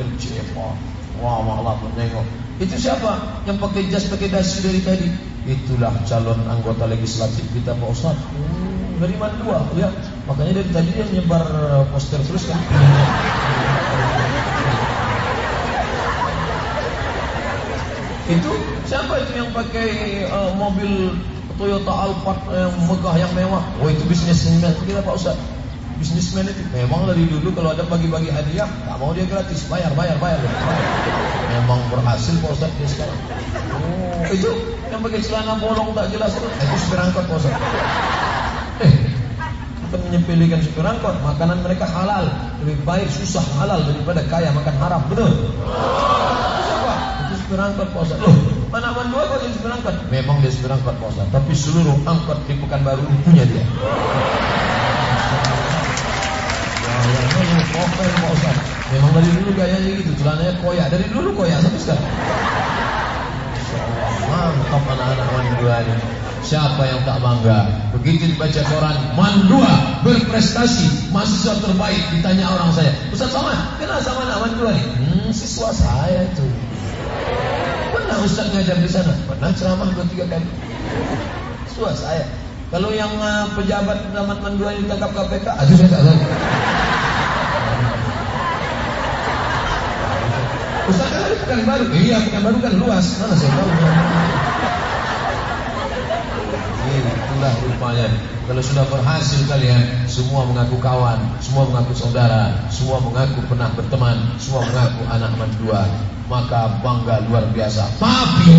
LCFA. Wah, malah menengok. Itu siapa? Yang pakai jas, pakai dasi dari tadi. Itulah calon anggota legislatif kita Pak Ustaz. Hmm, dari Mandua, ya. Makanya dari tadi dia nyebar poster terus kan. itu siapa itu yang pakai uh, mobil Toyota Alphard yang megah yang mewah oh itu bisnismen kita Pak Ustaz bisnismen itu. Memang dari dulu kalau ada bagi-bagi hadiah tak mau dia gratis. Bayar bayar bayar, memang berhasil Ustaz dia sekarang. Oh itu yang pakai celana bolong tak jelas itu. Itu supir angkot Ustaz eh kita menyepelekan supir angkot. Makanan mereka halal. Lebih baik susah halal daripada kaya makan haram. Betul? Angkot Pak Loh, mana aman dua supir angkot? Memang dia angkot Pak tapi seluruh angkot di Pekanbaru punya dia. Ya, yang Memang dari dulu gayanya gitu, celananya koyak. Dari dulu koyak sampai sekarang. Mantap anak-anak Mandua ini. Siapa yang tak bangga? Begitu dibaca koran, Mandua berprestasi, mahasiswa terbaik. Ditanya orang saya, Ustaz sama, kenal sama anak Mandua nih? Hmm, siswa saya tuh. Pernah Ustaz ngajar di sana? Pernah ceramah dua tiga kali. Suas saya. Kalau yang uh, pejabat zaman Mandua ditangkap KPK, aduh saya tak tahu. Ustaz kan pekan baru, iya pekan baru kan luas, mana saya tahu. Itulah rupanya. Kalau sudah berhasil kalian, semua mengaku kawan, semua mengaku saudara, semua mengaku pernah berteman, semua mengaku anak mandua maka bangga luar biasa. Tapi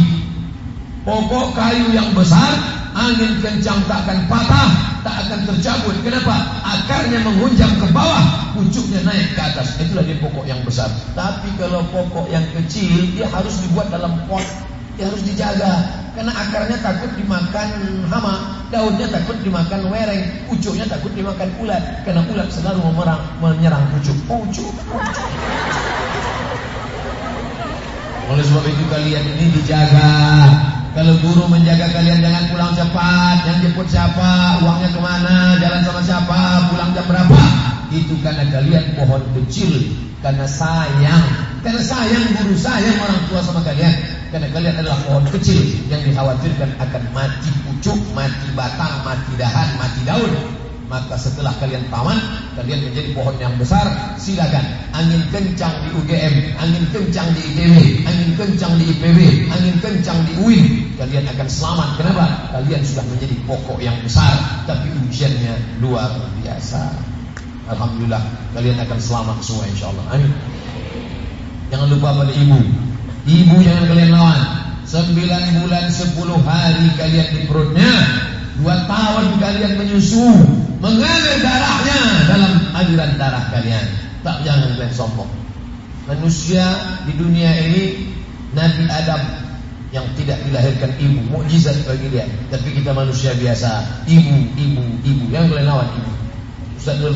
pokok kayu yang besar, angin kencang tak akan patah, tak akan tercabut. Kenapa? Akarnya menghunjam ke bawah, pucuknya naik ke atas. Itulah dia pokok yang besar. Tapi kalau pokok yang kecil, dia harus dibuat dalam pot. Dia harus dijaga. Karena akarnya takut dimakan hama, daunnya takut dimakan wereng, pucuknya takut dimakan ulat. Karena ulat selalu memerang, menyerang pucuk. Pucuk, pucuk. Oleh sebab itu kalian ini dijaga. Kalau guru menjaga kalian jangan pulang cepat. Yang jemput siapa? Uangnya ke mana? Jalan sama siapa? Pulang jam berapa? Itu karena kalian pohon kecil. Karena sayang. Karena sayang guru sayang orang tua sama kalian. Karena kalian adalah pohon kecil yang dikhawatirkan akan mati pucuk, mati batang, mati dahan, mati daun. Maka setelah kalian taman, kalian menjadi pohon yang besar, silakan. Angin kencang di UGM, angin kencang di ITB, angin kencang di IPB, angin kencang di UIN, kalian akan selamat. Kenapa? Kalian sudah menjadi pokok yang besar, tapi ujiannya luar biasa. Alhamdulillah, kalian akan selamat semua insyaallah. Amin. Jangan lupa pada ibu. Ibu jangan kalian lawan. Sembilan bulan sepuluh hari kalian di perutnya Dua tahun kalian menyusu Mengalir darahnya dalam aliran darah kalian. Tak jangan kalian sombong. Manusia di dunia ini Nabi Adam yang tidak dilahirkan ibu mukjizat bagi dia. Tapi kita manusia biasa ibu ibu ibu. Yang kalian lawan ibu. Ustaz Nur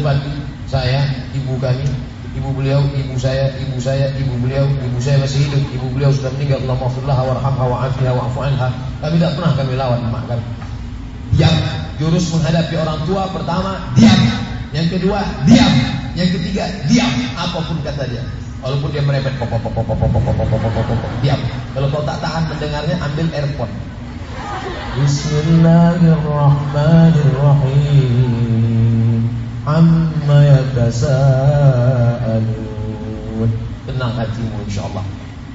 saya ibu kami ibu beliau ibu saya ibu saya ibu beliau ibu saya masih hidup ibu beliau sudah meninggal. Allah maafirlah warhamha wa'afiha wa'afu anha. Kami tidak pernah kami lawan emak kami diam. Jurus menghadapi orang tua pertama diam. Yang kedua diam. Yang ketiga diam. Apa pun kata dia. Walaupun dia merepet diam. Kalau kau tak tahan mendengarnya ambil earphone. Bismillahirrahmanirrahim. Amma yatasaalun. Tenang hatimu insyaallah.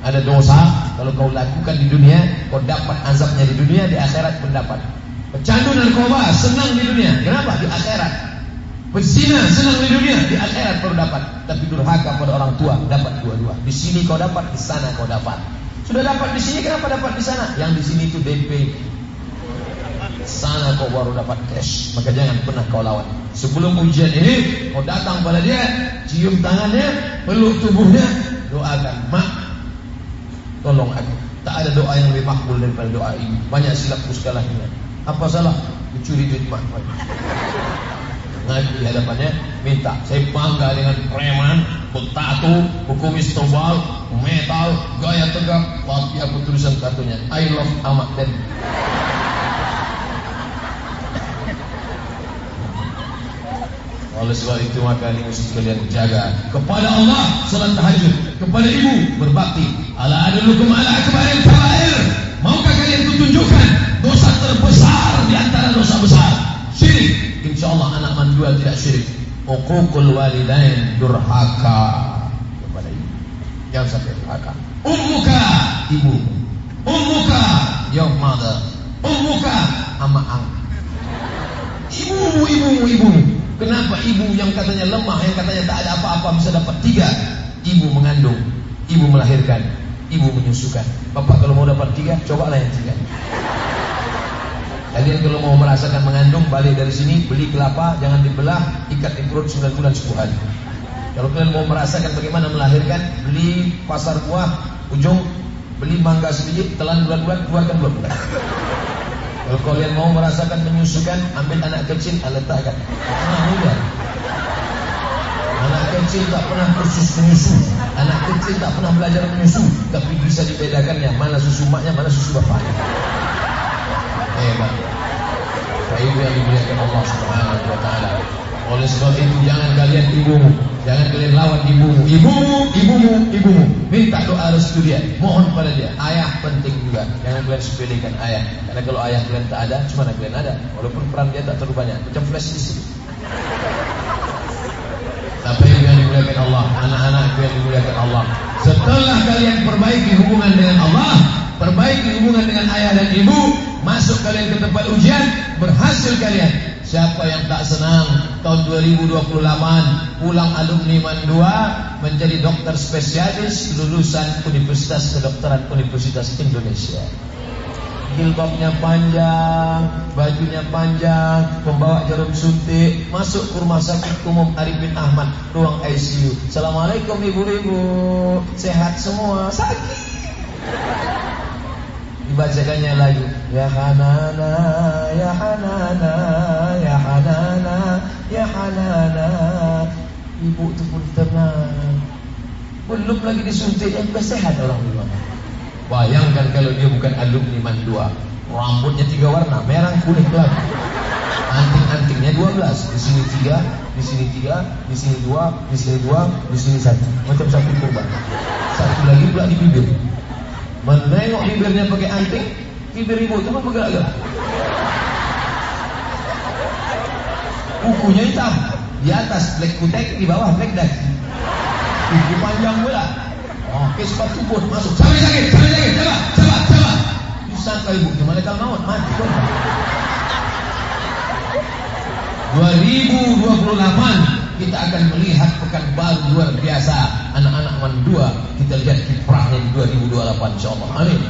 Ada dosa kalau kau lakukan di dunia, kau dapat azabnya di dunia, di akhirat pun dapat. Pecandu narkoba senang di dunia. Kenapa? Di akhirat. Pezina senang di dunia, di akhirat baru dapat. Tapi durhaka pada orang tua dapat dua-dua. Di sini kau dapat, di sana kau dapat. Sudah dapat di sini, kenapa dapat di sana? Yang di sini itu DP. Sana kau baru dapat cash. Maka jangan pernah kau lawan. Sebelum ujian ini, kau datang pada dia, cium tangannya, peluk tubuhnya, doakan, mak, tolong aku. Tak ada doa yang lebih makbul daripada doa ini. Banyak silap puskalahnya. Apa salah mencuri duit mak? Ngaji di hadapannya minta. Saya bangga dengan preman, bertatu, berkumis tebal, metal, gaya tegak. Tapi aku tulisan kartunya I love Ahmad dan Oleh sebab itu maka ini mesti kalian jaga kepada Allah salat tahajud, kepada ibu berbakti. Ala adlukum ala akbaril kabair. Maukah kalian kutunjukkan dosa terbesar di antara dosa besar? Syirik. Insyaallah anak mandua tidak syirik. Uququl walidain durhaka kepada ibu. Jangan sampai durhaka. Ummuka ibu. Ummuka your mother. Ummuka ama ang. Ibumu, ibumu, ibumu. Kenapa ibu yang katanya lemah, yang katanya tak ada apa-apa bisa dapat tiga? Ibu mengandung, ibu melahirkan, ibu menyusukan. Bapak kalau mau dapat tiga, cobalah yang tiga. Kalian kalau mau merasakan mengandung, balik dari sini, beli kelapa, jangan dibelah, ikat di perut 9 bulan 10 hari. Kalau kalian mau merasakan bagaimana melahirkan, beli pasar buah, ujung, beli mangga sedikit, telan bulan-bulan, keluarkan bulan-bulan. Kalau kalian mau merasakan menyusukan, ambil anak kecil, letakkan. Nah, mudah. Anak kecil tak pernah kursus menyusu. Anak kecil tak pernah belajar menyusu, tapi bisa dibedakannya mana susu maknya, mana susu bapaknya. Hebat. Baik yang dimuliakan Allah Subhanahu wa taala. Oleh sebab itu jangan kalian ibumu, jangan kalian lawan ibumu. Ibumu, ibumu, ibumu. Minta doa restu dia, mohon pada dia. Ayah penting juga. Jangan kalian sepelekan ayah. Karena kalau ayah kalian tak ada, cuma kalian ada. Walaupun peran dia tak terlalu banyak. Macam flash disk. Tapi yang dimuliakan Allah, anak-anak yang dimuliakan Allah. Setelah kalian perbaiki hubungan dengan Allah, perbaiki hubungan dengan ayah dan ibu, masuk kalian ke tempat ujian, berhasil kalian. Siapa yang tak senang tahun 2028 pulang alumni Mandua menjadi dokter spesialis lulusan Universitas Kedokteran Universitas Indonesia. Jilbabnya panjang, bajunya panjang, membawa jarum suntik, masuk ke rumah sakit umum Arifin Ahmad, ruang ICU. Assalamualaikum ibu-ibu, sehat semua, sakit. Dibacakannya lagi Ya Hanana, Ya Hanana, Ya Hanana, Ya Hanana. Ibu itu pun tenang. Belum lagi disuntik yang sehat orang tua Bayangkan kalau dia bukan alumni mandua Rambutnya tiga warna, merah, kuning, gelap. Anting-antingnya dua belas. Di sini tiga, di sini tiga, di sini dua, di sini dua, di sini satu. Macam satu kurban Satu lagi pula di bibir Menengok bibirnya pakai anting, bibir ibu itu bergerak-gerak. Kukunya hitam, di atas black kutek, di bawah black dash. Kuku panjang pula. Oke, sepatu pun masuk. Sampai sakit, sampai sakit, coba, coba, coba. Disangka ibu, gimana kalau maut? Mati pun. 2028 kita akan melihat pekan baru luar biasa. Anak-anak mandua kita lihat kiprahnya di 2028 insyaallah. Amin.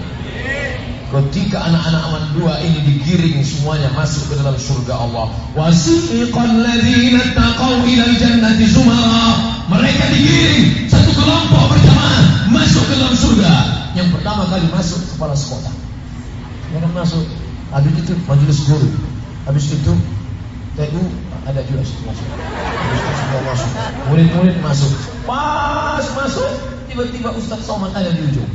Ketika anak-anak mandua ini digiring semuanya masuk ke dalam surga Allah. Wasiqal ladzina taqaw ila jannati zumara. Mereka digiring satu kelompok berjamaah masuk ke dalam surga. Yang pertama kali masuk kepala sekolah. Yang masuk habis itu majelis guru. Habis itu TU ada juga masuk. Semua masuk. Murid-murid masuk. Pas masuk, tiba-tiba Ustaz Somad ada di ujung.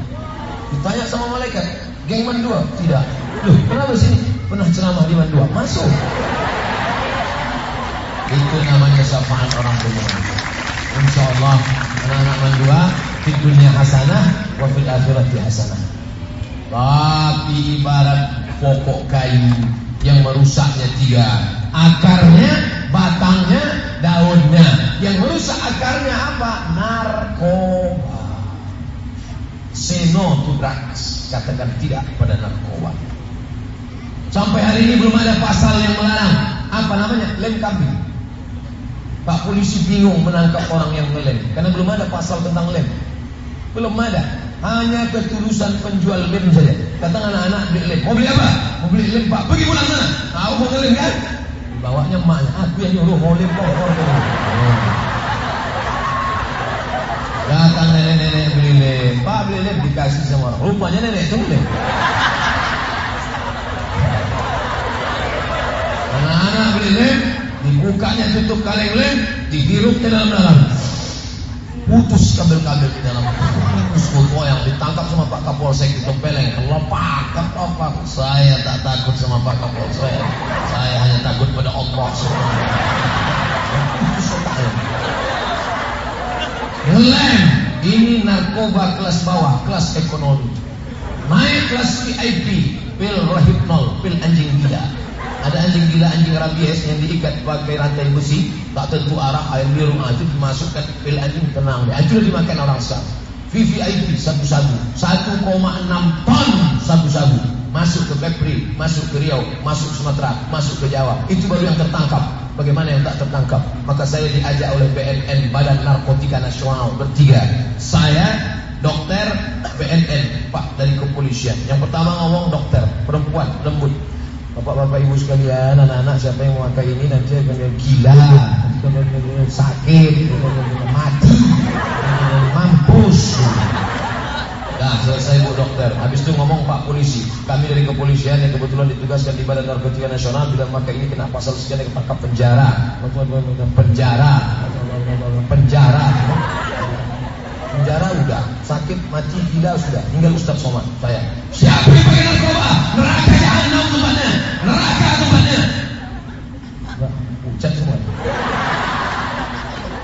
Ditanya sama malaikat, geng mandua? Tidak. Loh, kenapa sini? Pernah ceramah di mandua? Masuk. Itu namanya syafaat orang beriman. Insya Allah anak-anak mandua di dunia hasanah, wa fil akhirati hasanah. Tapi ibarat pokok kayu yang merusaknya tiga akarnya, batangnya, daunnya. Yang merusak akarnya apa? Narkoba. Seno to drugs. Katakan tidak pada narkoba. Sampai hari ini belum ada pasal yang melarang. Apa namanya? Lem kambing. Pak polisi bingung menangkap orang yang ngelem karena belum ada pasal tentang lem. Belum ada. Hanya ketulusan penjual lem saja. Kata anak-anak beli lem. Mau beli apa? Mau beli lem Pak. Pergi pulang sana. Tahu mau ngelem kan? Bawanya emaknya, aku yang nyuruh holim kok. Datang nenek-nenek beli lem, pak beli lem dikasih sama orang. Rupanya nenek itu lem. Anak-anak beli lem, dibukanya tutup kaleng lem, dihirup ke dalam-dalam putus kabel-kabel di dalam. Putus yang ditangkap sama Pak Kapolsek di Tempeleng lepak lepak saya tak takut sama Pak Kapolsek. Saya hanya takut pada Allah Lem, ini narkoba kelas bawah, kelas ekonomi. Naik kelas VIP, pil rohipnol, pil anjing gila. Ada anjing gila, anjing rabies yang diikat pakai rantai besi, tak tentu arah air biru itu dimasukkan pil anjing tenang. Dia sudah dimakan orang sekarang. VVIP sabu-sabu 1,6 ton sabu-sabu masuk ke Kepri, masuk ke Riau, masuk Sumatera, masuk ke Jawa. Itu baru yang tertangkap. Bagaimana yang tak tertangkap? Maka saya diajak oleh BNN Badan Narkotika Nasional bertiga. Saya, dokter BNN, Pak dari kepolisian. Yang pertama ngomong dokter, perempuan, lembut. Bapak-bapak ibu sekalian, anak-anak siapa yang memakai ini nanti akan gila, akan sakit, akan mati, mampus. Nah selesai bu dokter. Habis itu ngomong pak polisi. Kami dari kepolisian yang kebetulan ditugaskan di Badan Narkotika Nasional Bila maka ini kena pasal sekian yang ketangkap penjara. Penjara. Penjara Penjara udah Sakit mati gila sudah. Tinggal Ustaz Somad Saya. Siapa yang pakai narkoba Neraka jahanam tempatnya Neraka tempatnya Ucap semua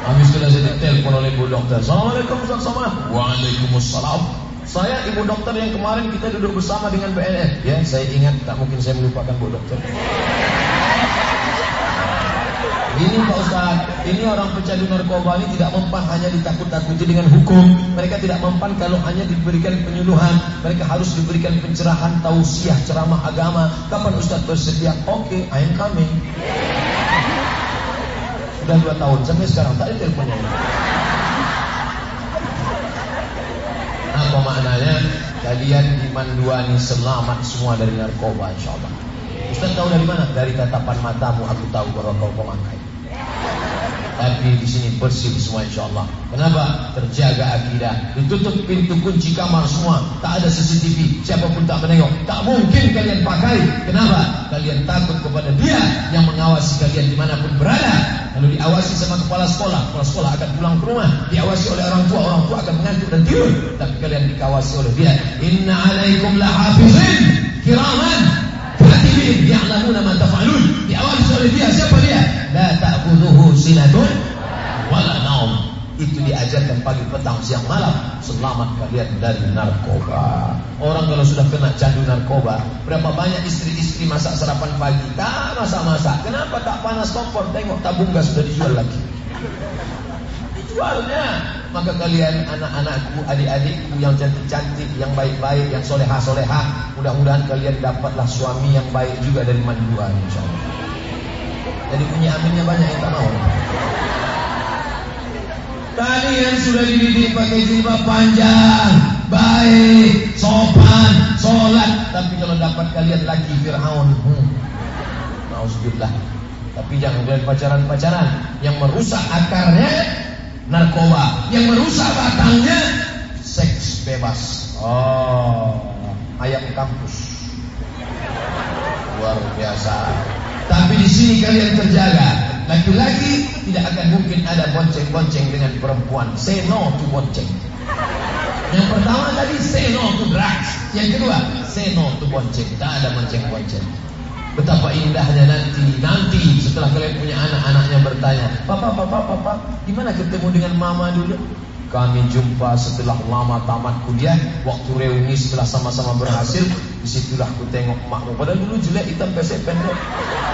Habis itu saya ditelepon oleh bu dokter. Assalamualaikum Ustaz Somad. Waalaikumsalam. Saya ibu dokter yang kemarin kita duduk bersama dengan BNN. Ya, saya ingat tak mungkin saya melupakan bu dokter. Ini Pak Ustaz, ini orang pecandu narkoba ini tidak mempan hanya ditakut-takuti dengan hukum. Mereka tidak mempan kalau hanya diberikan penyuluhan. Mereka harus diberikan pencerahan, tausiah, ceramah agama. Kapan Ustaz bersedia? Oke, okay, I am coming. Sudah dua tahun sampai sekarang tak ada teleponnya. Apa maknanya? Kalian iman dua ini selamat semua dari narkoba insyaAllah Ustaz tahu dari mana? Dari tatapan matamu aku tahu bahwa kau pemakai tapi di sini bersih semua insya Allah. Kenapa? Terjaga akidah. Ditutup pintu kunci kamar semua. Tak ada CCTV. Siapa pun tak menengok. Tak mungkin kalian pakai. Kenapa? Kalian takut kepada dia yang mengawasi kalian di mana pun berada. Lalu diawasi sama kepala sekolah. Kepala sekolah akan pulang ke rumah. Diawasi oleh orang tua. Orang tua akan mengantuk dan tidur. Tapi kalian dikawasi oleh dia. Inna alaikum lahafizin. Kiraman katibin ya'lamuna ma taf'alun. Diawasi oleh dia. Siapa dia? La ta'khudhuhu sinatun wala naum. Itu diajarkan pagi, petang, siang, malam. Selamat kalian dari narkoba. Orang kalau sudah kena candu narkoba, berapa banyak istri-istri masak sarapan pagi? Tak masak-masak. Kenapa tak panas kompor? Tengok tabung gas sudah dijual lagi. Dijualnya. Maka kalian anak-anakku, adik-adikku yang cantik-cantik, yang baik-baik, yang soleha-soleha, mudah-mudahan kalian dapatlah suami yang baik juga dari insyaallah. Jadi punya aminnya banyak yang tak mau. Kalian sudah dididik pakai jilbab panjang, baik, sopan, sholat. Tapi kalau dapat kalian lagi Fir'aun, hmm. Nauzubillah. Tapi jangan kalian pacaran-pacaran yang merusak akarnya narkoba yang merusak batangnya seks bebas. Oh. Ayam kampus. Luar biasa. Tapi di sini kalian terjaga. Laki-laki tidak akan mungkin ada bonceng-bonceng dengan perempuan. Say no to bonceng. Yang pertama tadi say no to drugs. Yang kedua say no to bonceng. Tak ada bonceng-bonceng Betapa indahnya nanti, nanti setelah kalian punya anak-anaknya bertanya, Papa, Papa, Papa, gimana ketemu dengan Mama dulu? Kami jumpa setelah lama tamat kuliah, waktu reuni setelah sama-sama berhasil, di situlah ku tengok makmu. Padahal dulu jelek hitam pesek pendek.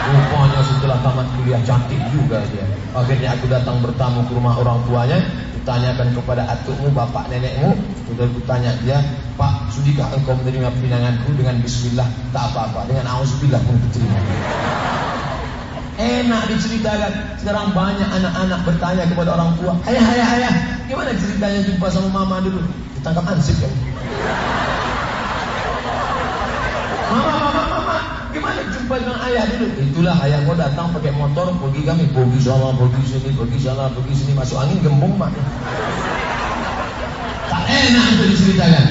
Rupanya setelah tamat kuliah cantik juga dia. Akhirnya aku datang bertamu ke rumah orang tuanya, tanyakan kepada atukmu, bapak nenekmu, kemudian kutanya dia, Pak, sudikah engkau menerima pinanganku dengan bismillah? Tak apa-apa, dengan auzubillah pun kuterima. Enak diceritakan. Sekarang banyak anak-anak bertanya kepada orang tua, ayah, ayah, ayah, gimana ceritanya jumpa sama mama dulu? Ditangkap ansip kan? Mama, mama, mama, gimana jumpa dengan ayah dulu? Itulah ayah kau datang pakai motor, pergi kami, pergi sana, pergi sini, pergi sana, pergi sini, masuk angin gembung mak. Tak enak untuk diceritakan.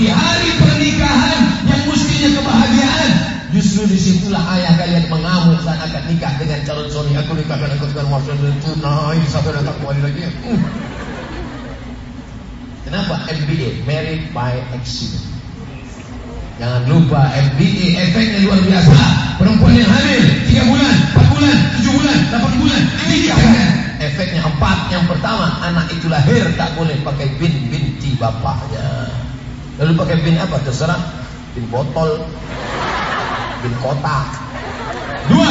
Di hari pernikahan yang mestinya kebahagiaan, justru di situlah ayah kalian mengamuk saat akan nikah dengan calon suami. Aku nikahkan aku dengan maksud itu, nah ini sampai datang kembali lagi. Uh. Kenapa MBA? Married by accident. Jangan lupa MBA efeknya luar biasa. Perempuan yang hamil 3 bulan, 4 bulan, 7 bulan, 8 bulan, nikah. Efeknya Aspeknya empat. Yang pertama, anak itu lahir tak boleh pakai bin binti bapaknya. Lalu pakai bin apa? Terserah. Bin botol, bin kotak. Dua,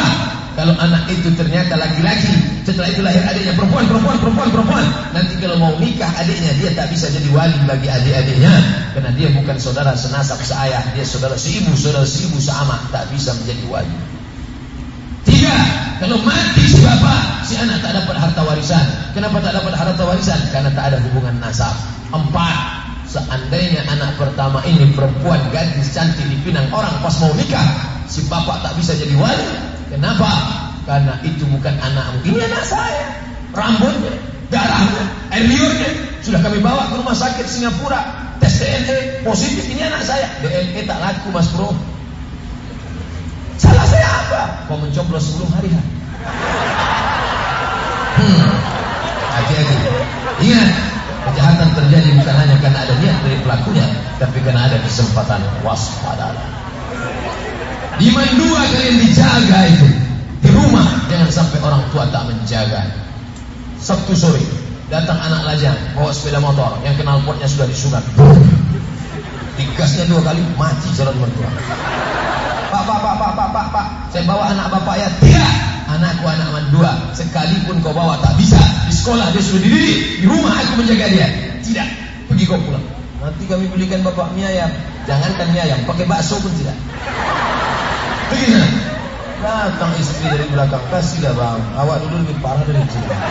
kalau anak itu ternyata laki-laki, setelah itu lahir adiknya perempuan, perempuan, perempuan, perempuan. Nanti kalau mau nikah adiknya, dia tak bisa jadi wali bagi adik-adiknya. Karena dia bukan saudara senasab seayah, dia saudara seibu, saudara seibu seamak, tak bisa menjadi wali. Tiga, kalau mati si bapak, si anak tak dapat harta warisan. Kenapa tak dapat harta warisan? Karena tak ada hubungan nasab. Empat, seandainya anak pertama ini perempuan gadis cantik dipinang orang pas mau nikah, si bapak tak bisa jadi wali. Kenapa? Karena itu bukan anakmu. Ini anak saya. Rambutnya, darahnya, air liurnya sudah kami bawa ke rumah sakit Singapura. Tes DNA positif ini anak saya. DNA tak laku Mas Bro. Salah saya apa? Kau mencoblos sebelum hari hari. Hmm. Hati-hati. Ingat, kejahatan terjadi bukan hanya karena ada niat dari pelakunya, tapi karena ada kesempatan waspada. Di dua kalian dijaga itu di rumah, jangan sampai orang tua tak menjaga. Sabtu sore datang anak lajang bawa sepeda motor yang kenal potnya sudah disunat. Digasnya dua kali mati calon mertua. Pak, pak, pak, pak, pak, pak, pak. Saya bawa anak bapak ya. Tidak. Anakku anak mandua. Sekalipun kau bawa tak bisa. Di sekolah dia sudah dididik. Di rumah aku menjaga dia. Tidak. Pergi kau pulang. Nanti kami belikan bapak mie ayam. Jangankan mie ayam. Pakai bakso pun tidak. Sana. Datang istri dari belakang. Kasih dah bang. Awak dulu lebih parah dari itu. Nah,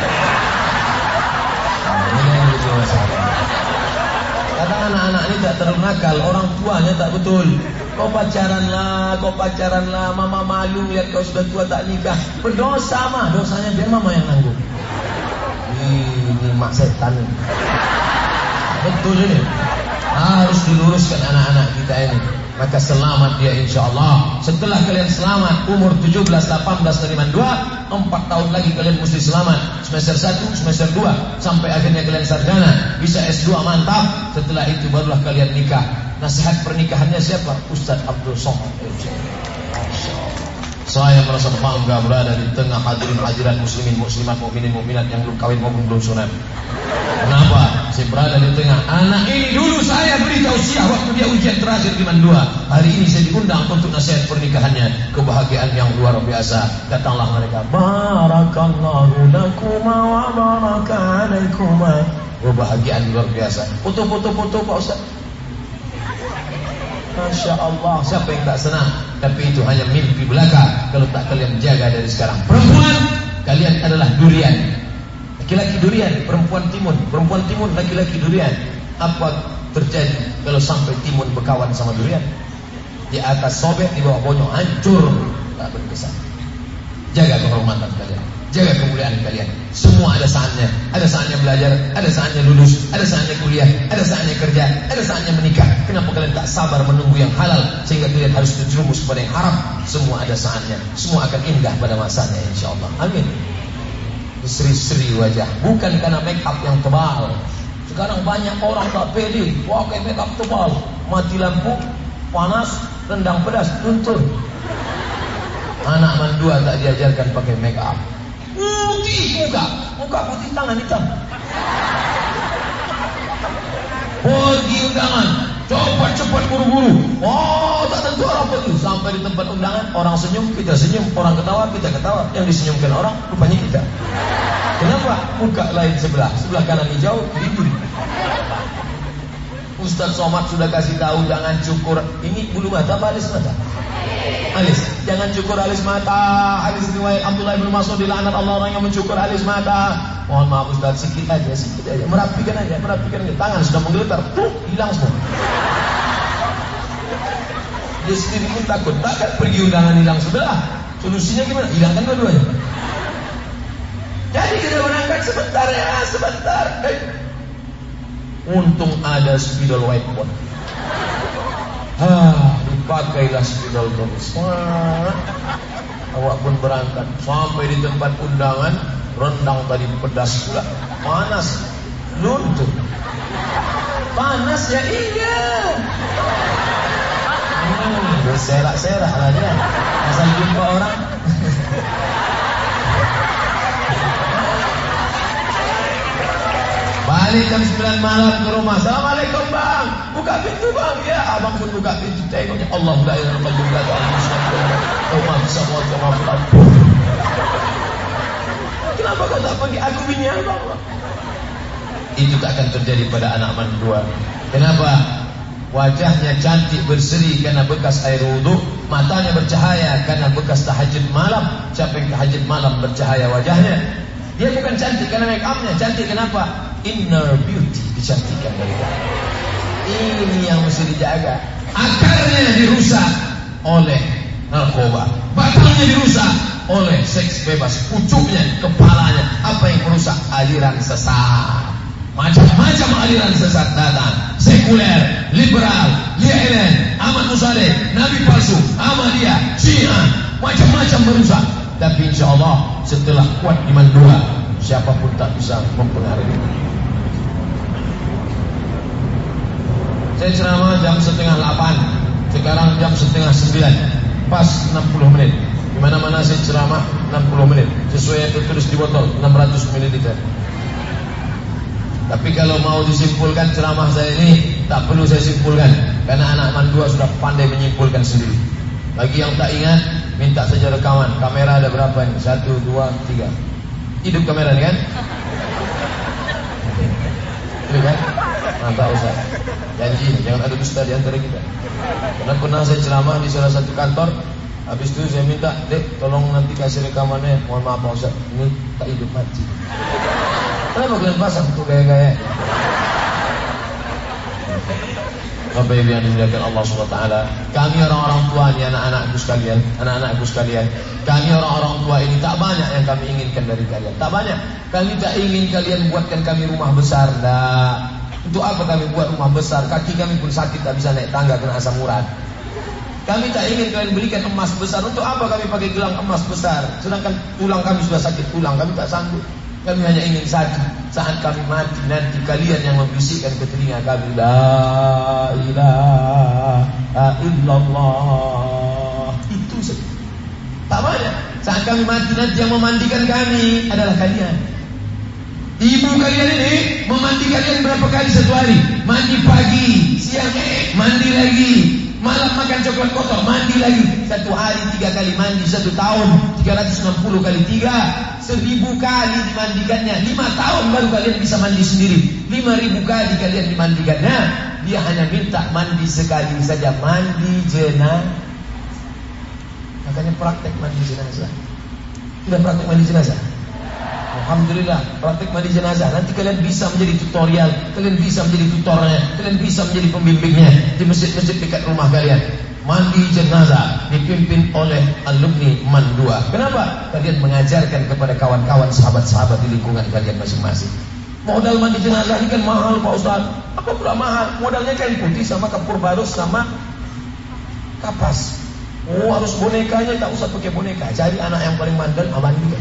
ini yang menjadi masalah. Kadang anak-anak ini tak nakal. Orang tuanya tak betul. Kau pacaran lah, kau pacaran lah. Mama malu lihat kau sudah tua tak nikah. Berdosa mah, dosanya biar mama yang nanggung. Ini mak setan. Betul ini. Harus diluruskan anak-anak kita ini. Maka selamat dia insya Allah. Setelah kalian selamat umur 17, 18 dan 2 4 tahun lagi kalian mesti selamat. Semester 1, semester 2 sampai akhirnya kalian sarjana, bisa S2 mantap. Setelah itu barulah kalian nikah. Nasihat pernikahannya siapa? Ustaz Abdul Somad. Saya merasa bangga berada di tengah hadirin hadirat muslimin muslimat mukminin mukminat yang belum kawin maupun belum sunat. Kenapa? Saya berada di tengah. Anak ini dulu saya beri tausiah waktu dia ujian terakhir di Mandua. Hari ini saya diundang untuk nasihat pernikahannya. Kebahagiaan yang luar biasa. Datanglah mereka. Barakallahu lakuma wa baraka alaikuma. Kebahagiaan luar biasa. Foto-foto-foto Pak Ustaz. Masya Allah Siapa yang tak senang Tapi itu hanya mimpi belaka Kalau tak kalian jaga dari sekarang Perempuan Kalian adalah durian Laki-laki durian Perempuan timun Perempuan timun Laki-laki durian Apa terjadi Kalau sampai timun berkawan sama durian Di atas sobek Di bawah bonyok Hancur Tak berkesan Jaga kehormatan kalian Jaga kemuliaan kalian. Semua ada saatnya. Ada saatnya belajar, ada saatnya lulus, ada saatnya kuliah, ada saatnya kerja, ada saatnya menikah. Kenapa kalian tak sabar menunggu yang halal sehingga kalian harus terjerumus pada yang haram? Semua ada saatnya. Semua akan indah pada masanya insyaallah. Amin. Seri-seri wajah, bukan karena make up yang tebal. Sekarang banyak orang tak pede pakai make up tebal, mati lampu, panas, rendang pedas, tuntun. Anak mandua tak diajarkan pakai make up. Putih muka, muka putih tangan hitam. Pergi undangan, cepat-cepat buru-buru. Oh, tak tentu orang pergi. Sampai di tempat undangan, orang senyum, kita senyum. Orang ketawa, kita ketawa. Yang disenyumkan orang, rupanya kita. Kenapa? Muka lain sebelah. Sebelah kanan hijau, kiri. Ustaz Somad sudah kasih tahu jangan cukur. Ini bulu mata apa alis mata? Alis. Jangan cukur alis mata. Alis riwayat Abdullah bin Mas'ud dilaknat Allah orang yang mencukur alis mata. Mohon maaf Ustaz, sedikit aja, sedikit aja. Merapikan aja, merapikan aja. Tangan sudah menggeletar, tuh hilang semua. Dia sendiri pun takut. Takkan pergi undangan hilang sebelah. Solusinya gimana? Hilangkan dua-duanya. Jadi kita berangkat sebentar ya, sebentar. Eh. Untung ada spidol whiteboard. Ah, dipakailah spidol terus. Awak pun berangkat sampai di tempat undangan, rendang tadi pedas pula, panas, luntur. Panas ya iya. Hmm, berserak-serak lah dia. Asal jumpa orang. balik jam 9 malam ke rumah. Assalamualaikum bang, buka pintu bang. Ya, abang pun buka pintu. Tengoknya Allah la ilaha illallah Rumah bisa buat pulang. Kenapa kau tak panggil aku bini abang? Itu tak akan terjadi pada anak mandua. Kenapa? Wajahnya cantik berseri karena bekas air wudhu Matanya bercahaya karena bekas tahajud malam Siapa yang tahajud malam bercahaya wajahnya Dia bukan cantik karena make upnya Cantik kenapa? Inner beauty dicantikkan dari Ini yang mesti dijaga Akarnya dirusak oleh narkoba Batangnya dirusak oleh seks bebas Pucuknya, kepalanya Apa yang merusak? Aliran sesat. Macam-macam aliran sesat datang Sekuler, liberal, Lielen, Ahmad Musaleh, Nabi palsu, Ahmadiyah, Syiah. Macam-macam merusak. Tapi insya Allah setelah kuat iman dua Siapa pun tak bisa mempengaruhi. Saya ceramah jam setengah delapan Sekarang jam setengah sembilan. Pas 60 menit Di mana-mana saya ceramah 60 menit Sesuai yang tertulis di botol 600 ml tapi kalau mau disimpulkan ceramah saya ini tak perlu saya simpulkan karena anak mandua sudah pandai menyimpulkan sendiri. Bagi yang tak ingat, minta saja rekaman. Kamera ada berapa ini? Satu, dua, tiga. Hidup kamera kan? Ini kan? Mantap Ustaz. Janji, jangan ada dusta di antara kita. Karena pernah saya ceramah di salah satu kantor, habis itu saya minta, dek, tolong nanti kasih rekamannya. Mohon maaf Pak Ustaz, ini tak hidup mati. Kenapa kalian pasang tuh gaya-gaya? Bapak Ibu yang dimuliakan Allah SWT Kami orang-orang tua ini anak-anakku sekalian Anak-anakku sekalian Kami orang-orang tua ini tak banyak yang kami inginkan dari kalian Tak banyak Kami tak ingin kalian buatkan kami rumah besar Nah, Untuk apa kami buat rumah besar Kaki kami pun sakit tak bisa naik tangga kena asam urat kami tak ingin kalian belikan emas besar. Untuk apa kami pakai gelang emas besar? Sedangkan tulang kami sudah sakit tulang Kami tak sanggup. Kami hanya ingin satu Saat kami mati nanti kalian yang membisikkan ke telinga kami. La ilaha illallah. Itu saja. Tak banyak. Saat kami mati nanti yang memandikan kami adalah kalian. Ibu kalian ini memandi kalian berapa kali satu hari? Mandi pagi, siang, mandi lagi, Malam makan coklat kotor, mandi lagi. Satu hari tiga kali mandi, satu tahun 360 kali tiga, seribu kali dimandikannya. Lima tahun baru kalian bisa mandi sendiri. Lima ribu kali kalian dimandikannya. Dia hanya minta mandi sekali saja, mandi jenazah. Makanya praktek mandi jenazah. Sudah praktek mandi jenazah? Alhamdulillah praktik mandi jenazah. Nanti kalian bisa menjadi tutorial Kalian bisa menjadi tutornya Kalian bisa menjadi pembimbingnya Di masjid-masjid dekat rumah kalian. Mandi jenazah Dipimpin oleh alumni Mandua Kenapa? Kalian mengajarkan kepada kawan-kawan Sahabat-sahabat di lingkungan kalian masing-masing. Modal mandi jenazah ini kan mahal Pak Ustaz. Apa pula mahal? Modalnya kan putih sama kapur barus sama kapas. Oh harus bonekanya. Tak usah pakai boneka. Cari anak yang paling mandel mandi kan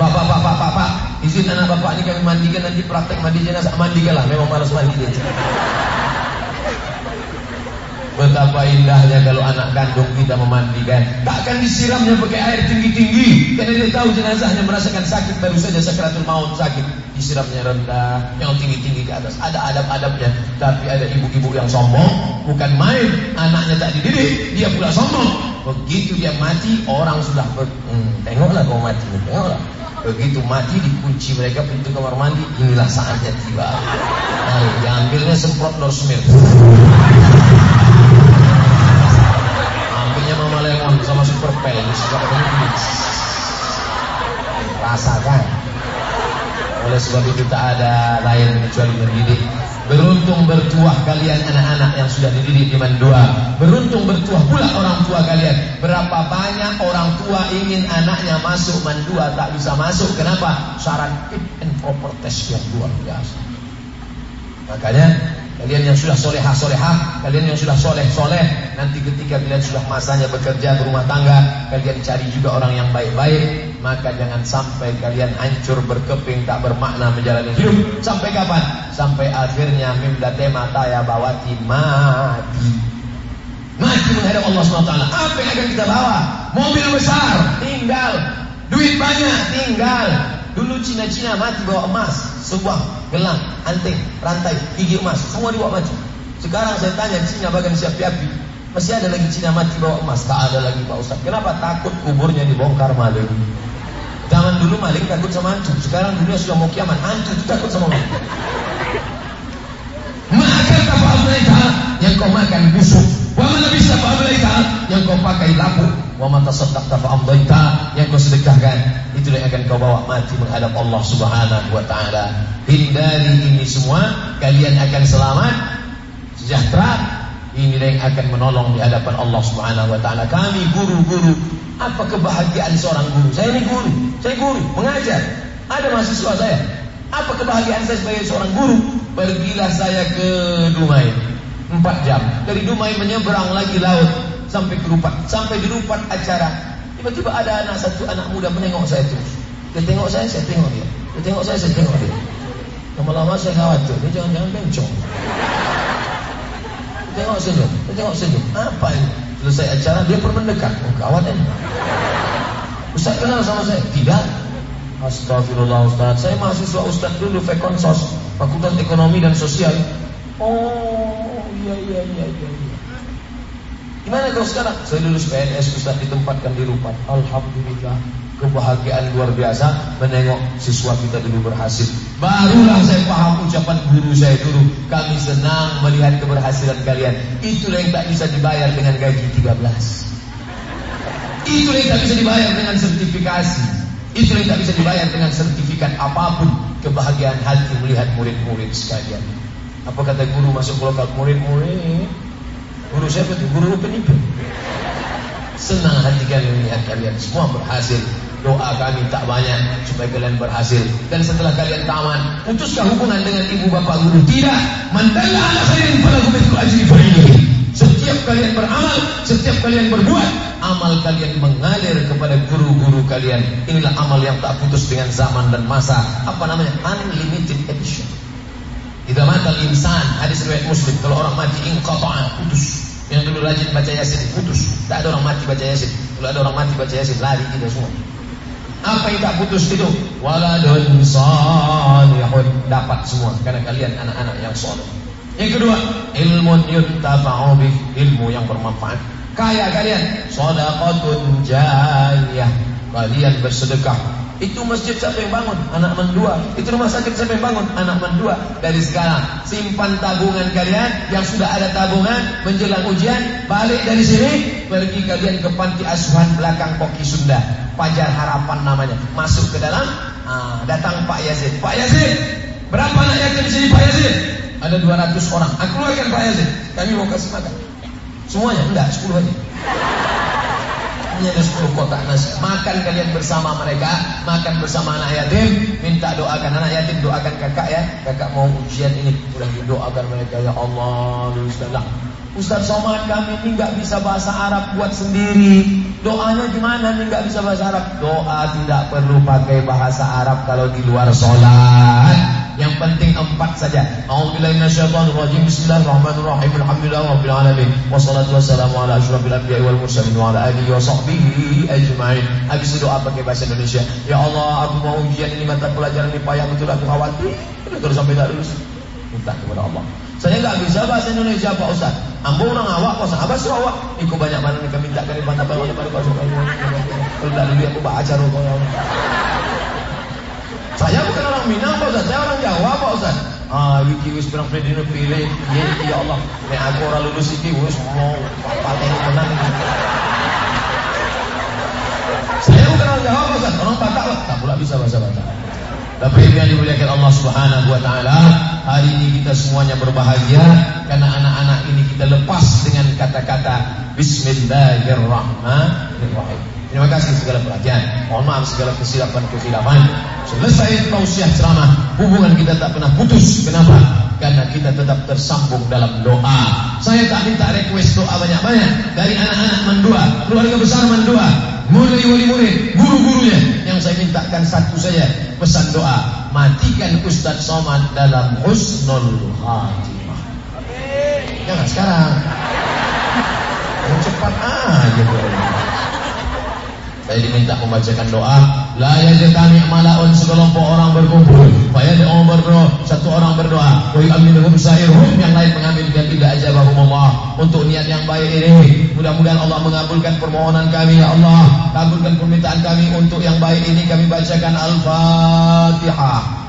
Bapak, bapak, bapak, izin anak bapak ini kami mandikan nanti praktek mandi jenazah mandikanlah. Memang malas mandi dia. Betapa indahnya kalau anak kandung kita memandikan. Takkan disiramnya pakai air tinggi-tinggi. Karena dia tahu jenazahnya merasakan sakit baru saja sakratul maut sakit. Disiramnya rendah, yang tinggi-tinggi ke atas. Ada adab-adabnya. Tapi ada ibu-ibu yang sombong. Bukan main. Anaknya tak dididik. Dia pula sombong. Begitu dia mati, orang sudah ber... Hmm, tengoklah kau mati. Tengoklah. Begitu mati dikunci mereka pintu kamar mandi, inilah saatnya tiba. Nah, diambilnya semprot norsmir. Ambilnya mama lemon sama super pel, Rasakan. Oleh sebab itu tak ada lain kecuali mendidik Beruntung bertuah kalian anak-anak yang sudah dididik di Mandua. Beruntung bertuah pula orang tua kalian. Berapa banyak orang tua ingin anaknya masuk Mandua tak bisa masuk. Kenapa? Syarat fit and proper test yang luar biasa. Makanya Kalian yang sudah solehah solehah, kalian yang sudah soleh soleh, nanti ketika kalian sudah masanya bekerja berumah tangga, kalian cari juga orang yang baik-baik, maka jangan sampai kalian hancur berkeping tak bermakna menjalani hidup. Sampai kapan? Sampai akhirnya mimdate mata ya bawati mati. Mati menghadap Allah SWT. Apa yang akan kita bawa? Mobil besar, tinggal. Duit banyak, tinggal. Dulu Cina-Cina mati bawa emas, sebuah gelang, anting, rantai, gigi emas, semua dibawa mati. Sekarang saya tanya Cina bagian siap api, masih ada lagi Cina mati bawa emas? Tak ada lagi Pak Ustaz. Kenapa? Takut kuburnya dibongkar maling. Zaman dulu maling takut sama hantu. Sekarang dunia sudah mau kiamat, hantu takut sama maling. Maka apa yang kau makan busuk. Wa man bisa mereka yang kau pakai lapu. Wa tasaddaqta fa yang kau sedekahkan. Itulah yang akan kau bawa mati menghadap Allah Subhanahu wa taala. Hindari ini semua, kalian akan selamat, sejahtera. Ini yang akan menolong di hadapan Allah Subhanahu wa taala. Kami guru-guru, apa kebahagiaan seorang guru? Saya ini guru, saya guru, mengajar. Ada mahasiswa saya. Apa kebahagiaan saya sebagai seorang guru? Pergilah saya ke Dumai Empat jam. Dari Dumai menyeberang lagi laut Sampai ke Rupat. Sampai di Rupat acara. Tiba-tiba ada anak satu anak muda menengok saya terus. Dia tengok saya, saya tengok dia. Dia tengok saya, saya tengok dia. Lama-lama saya khawatir. Dia jangan-jangan bencong. Dia tengok senyum Dia tengok senyum Apa ini? Selesai acara dia pun mendekat. Oh kawan ini. Ustaz kenal sama saya? Tidak. Astagfirullah Ustaz. Saya mahasiswa Ustaz dulu Fekonsos Fakultas Ekonomi dan Sosial. Oh iya iya iya iya, iya. Gimana kau sekarang? Saya lulus PNS Ustaz ditempatkan di Rupat Alhamdulillah Kebahagiaan luar biasa Menengok siswa kita dulu berhasil. Barulah saya paham ucapan guru saya dulu. Kami senang melihat keberhasilan kalian. Itulah yang tak bisa dibayar dengan gaji 13 Itulah yang tak bisa dibayar dengan sertifikasi. Itu yang tak bisa dibayar dengan sertifikat apa pun. Kebahagiaan hati melihat murid-murid sekalian. Apa kata guru masuk lokal murid-murid? Guru siapa itu? Guru penipu. Senang hati kalian melihat kalian semua berhasil. Doa kami tak banyak supaya kalian berhasil. Dan setelah kalian tamat, putuskah hubungan dengan ibu bapak guru? Tidak. Mandalla ala khairin falahu mithlu ajri fa'ilihi. Setiap kalian beramal, setiap kalian berbuat, amal kalian mengalir kepada guru-guru kalian. Inilah amal yang tak putus dengan zaman dan masa. Apa namanya? Unlimited edition. Idza mata insan hadis riwayat Muslim, kalau orang mati inqata'a, putus. Yang dulu rajin baca Yasin putus. Tak ada orang mati baca Yasin. Kalau ada orang mati baca Yasin lari kita semua. Apa yang tak putus itu? Waladun salihun dapat semua karena kalian anak-anak yang soleh. Yang kedua, ilmu yuntafa'u bih, ilmu yang bermanfaat. Kaya kalian, sedekahun jariyah. Kalian bersedekah. Itu masjid siapa yang bangun? Anak mendua. Itu rumah sakit siapa yang bangun? Anak mendua. Dari sekarang, simpan tabungan kalian yang sudah ada tabungan menjelang ujian, balik dari sini, pergi kalian ke panti asuhan belakang Koki Sunda. Pajar Harapan namanya. Masuk ke dalam, ah, datang Pak Yazid. Pak Yazid, berapa anak yatim di sini Pak Yazid? Ada 200 orang. Aku keluarkan Pak Yazid. Kami mau kasih makan. Semuanya? Enggak, 10 aja. Ini ada 10 kotak nasi. Makan kalian bersama mereka, makan bersama anak yatim, minta doakan anak yatim, doakan kakak ya. Kakak mau ujian ini, udah doakan mereka ya Allah, Ustaz. Ustaz Somad kami ini nggak bisa bahasa Arab buat sendiri. Doanya gimana nih nggak bisa bahasa Arab? Doa tidak perlu pakai bahasa Arab kalau di luar sholat. Yang penting empat saja. A'udzubillahi rajim. Bismillahirrahmanirrahim. Alhamdulillahi rabbil alamin. Wassalatu wassalamu ala wal mursalin wa ala alihi wa sahbihi ajma'in. Habis doa pakai bahasa Indonesia. Ya Allah, aku mau ujian ini mata pelajaran ini payah betul aku khawatir. Terus sampai tak lulus. Minta kepada Allah. Saya enggak bisa bahasa Indonesia Pak Ustaz. Ambo orang awak, Pak Ustaz. Abas awak. Ikut banyak mana nih kami minta dari mata pada pada Pak Ustaz. Kalau tak aku baca rokok. Saya bukan orang Minang Pak Ustaz, saya orang Jawa Pak Ustaz. Ah, iki wis pirang dino pilih. Ya ya Allah. Nek aku ora lulus iki wis mau pateni tenan iki. Saya bukan orang Jawa Pak Ustaz, orang Batak. Tak pula bisa bahasa Batak. Tapi yang dimuliakan Allah Subhanahu wa taala, hari ini kita semuanya berbahagia karena anak-anak ini kita lepas dengan kata-kata bismillahirrahmanirrahim. Terima kasih segala perhatian. Mohon maaf segala kesilapan-kesilapan. Selesai tausiah ceramah, hubungan kita tak pernah putus. Kenapa? Karena kita tetap tersambung dalam doa. Saya tak minta request doa banyak-banyak dari anak-anak mendua, keluarga besar mendua, mulai wali murid, guru-gurunya. Yang saya mintakan satu saja pesan doa. Matikan Ustaz Somad dalam husnul khatimah. Jangan sekarang. Cepat aja. Saya diminta membacakan doa La yajtami' mala'un sekelompok orang berkumpul. Fa yad'u berdoa, satu orang berdoa. Wa yu'minuhum sa'iruhum yang lain mengambil dan tidak ajabahum Allah untuk niat yang baik ini. Mudah-mudahan Allah mengabulkan permohonan kami ya Allah. Kabulkan permintaan kami untuk yang baik ini kami bacakan Al-Fatihah.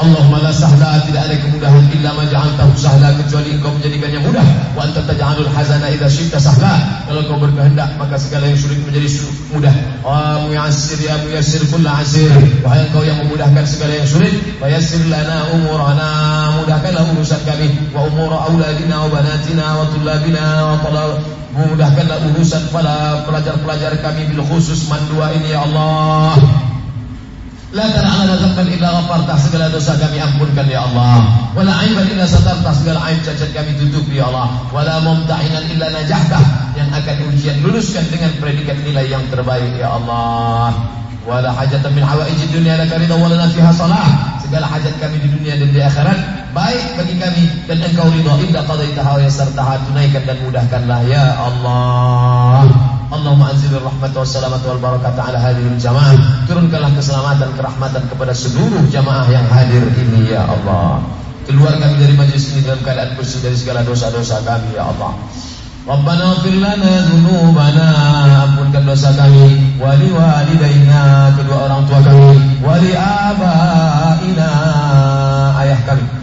Allahumma la sahla tidak ada kemudahan illa ma ja'altahu sahla kecuali engkau menjadikannya mudah. Wa anta taj'alul hazana idza syi'ta sahla. Kalau kau berkehendak maka segala yang sulit menjadi mudah. Wa muyassir ya muyassir kullu asir. Wahai engkau yang memudahkan segala yang sulit wa yassir lana umurana. Mudahkanlah urusan kami. Wa umur auladina wa banatina wa tullabina wa talab mudahkanlah urusan para pelajar-pelajar kami bil khusus mandua ini ya Allah La tana'ala dzamban illa ghafartah segala dosa kami ampunkan ya Allah. Wala aiban illa satartah segala aib cacat kami tutup ya Allah. Wala mumtahinan illa najahtah yang akan ujian luluskan dengan predikat nilai yang terbaik ya Allah. Wala hajatan min hawaiji dunia laka ridha wala fiha salah. Segala hajat kami di dunia dan di akhirat baik bagi kami dan engkau ridha inda qadaitaha wa yassartaha tunaikan dan mudahkanlah ya Allah. Allahumma anzilur rahmat wa salamat wal barakat ala hadiril jamaah. Turunkanlah keselamatan, kerahmatan kepada seluruh jamaah yang hadir ini ya Allah. Keluar kami dari majlis ini dalam keadaan bersih dari segala dosa-dosa kami ya Allah. Rabbana fir lana dhunubana. Ampunkan dosa kami. Wali walidaina kedua orang tua kami. Wali abaina ayah kami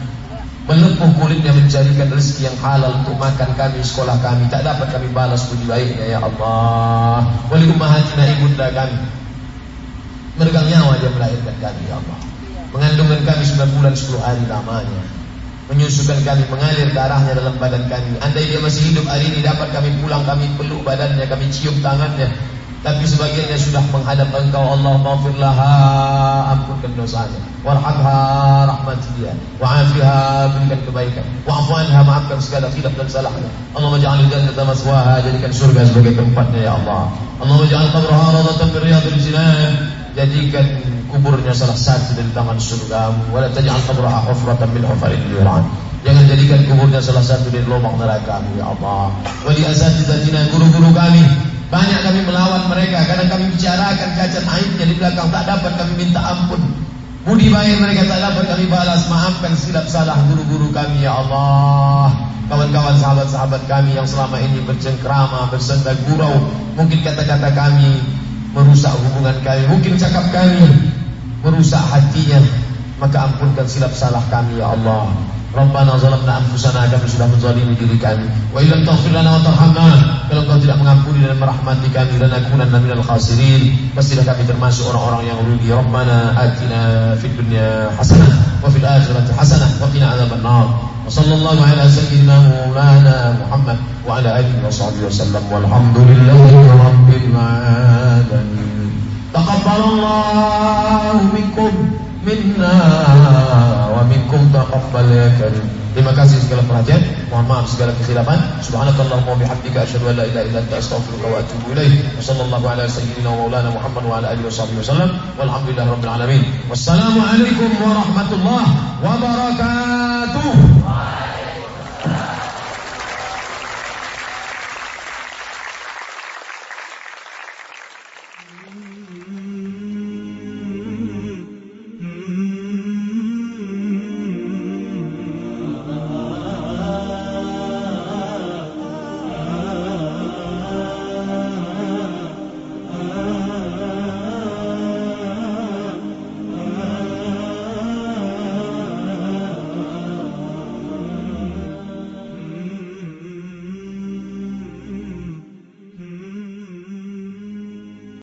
Melepuh kulitnya mencarikan rezeki yang halal untuk makan kami, sekolah kami. Tak dapat kami balas budi baiknya, Ya Allah. Wali ummahatina ibunda kami. Meregang nyawa dia melahirkan kami, Ya Allah. Mengandungkan kami 9 bulan 10 hari lamanya. Menyusukan kami, mengalir darahnya dalam badan kami. Andai dia masih hidup hari ini, dapat kami pulang, kami peluk badannya, kami cium tangannya. Tapi sebagiannya sudah menghadap engkau Allah maafirlaha ampunkan dosanya. Warhamha rahmati dia wa'afiha berikan kebaikan. Wa'afuanha maafkan segala khilaf dan salahnya. Allah maja'al jannata maswaha jadikan surga sebagai tempatnya ya Allah. Allah maja'al qabraha radatan min riyadil jinan. Jadikan kuburnya salah satu dari taman surga. Wala taj'al qabraha hufratan min hufaril niran Jangan jadikan kuburnya salah satu dari lubang neraka ya Allah. Wali asatidatina guru-guru kami banyak kami melawan mereka. Kadang kami bicarakan cacat aibnya di belakang Tak dapat kami minta ampun. Budi baik mereka tak dapat kami balas. Maafkan silap salah guru-guru kami Ya Allah. Kawan-kawan sahabat-sahabat kami yang selama ini bercengkrama Bersenda gurau. Mungkin kata-kata kami Merusak hubungan kami. Mungkin cakap kami Merusak hatinya. Maka ampunkan silap salah kami Ya Allah Rabbana zalamna anfusana kami sudah menzalimi diri kami. Wa illam taghfir lana wa tarhamna, kalau Engkau tidak mengampuni dan merahmati kami dan nakunanna minal khasirin, pastilah kami termasuk orang-orang yang rugi. Rabbana atina fid dunya hasanah wa fil akhirati hasanah wa qina adzaban nar. Wa sallallahu ala sayyidina Maulana Muhammad wa ala alihi wa sahbihi wasallam walhamdulillahi rabbil alamin. Taqabbalallahu minkum minna wa minkum taqabbal ya karim. Terima kasih segala perhatian. Mohon maaf segala kesilapan. Subhanakallahumma wa bihamdika asyhadu an la ilaha illa anta astaghfiruka wa atubu ilaik. Sallallahu ala sayyidina wa maulana Muhammad wa ala alihi washabbihi wasallam. Walhamdulillahirabbil alamin. Wassalamu alaikum warahmatullahi wabarakatuh.